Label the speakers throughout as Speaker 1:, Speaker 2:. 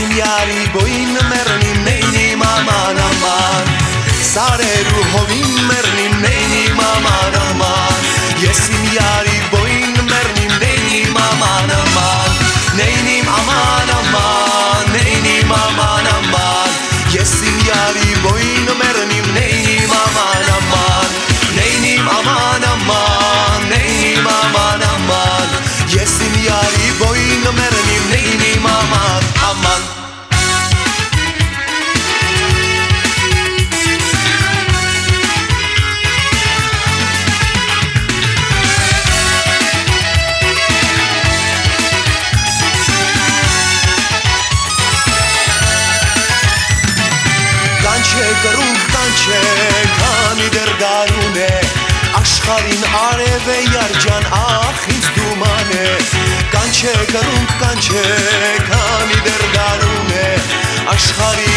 Speaker 1: Sensin yari boin merni neyni mama naman Sare ruhovin merni երևե յարջան ախ ինձ դուման է կանչե կրունկ կանչե քանի հա, դեռ գալում է աշխարհի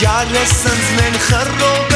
Speaker 1: جرسن من خرو.